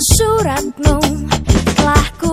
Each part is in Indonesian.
suratmu. Telah ku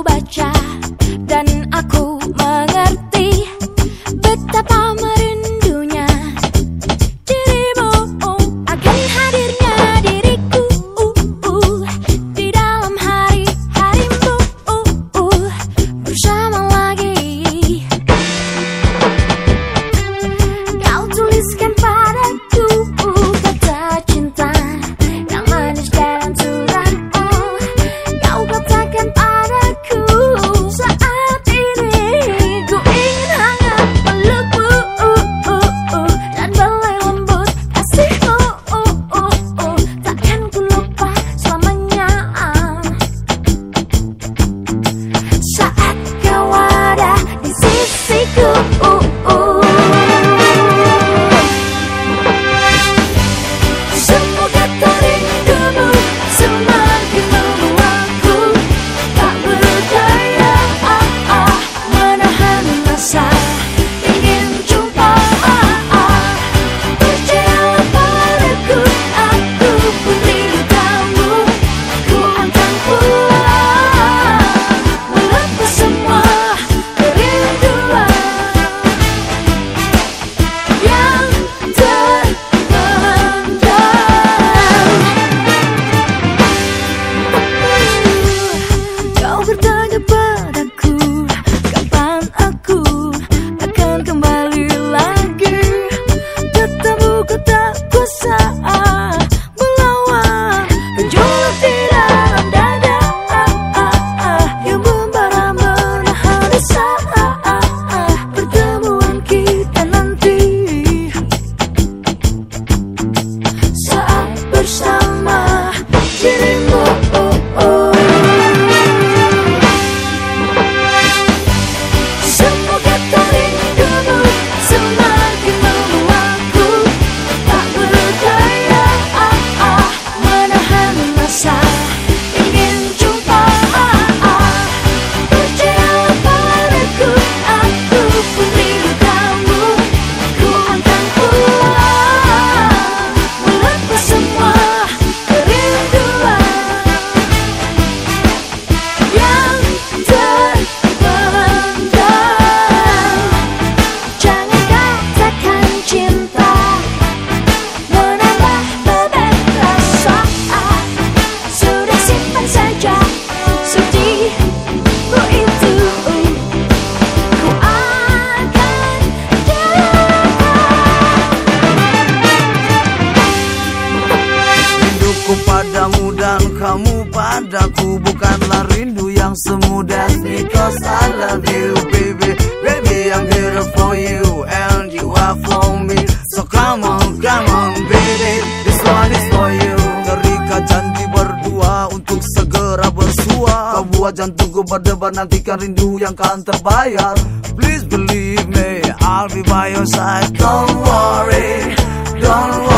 padaku bukanlah rindu yang semudah Because I love you baby. Baby I'm here for you. And you are for me. So come on, come on baby. This one is for you. Terikat janji berdua untuk segera bersua. Kau buat jantungku berdebar nantikan rindu yang kan terbayar. Please believe me I'll be by your side. Don't worry, don't worry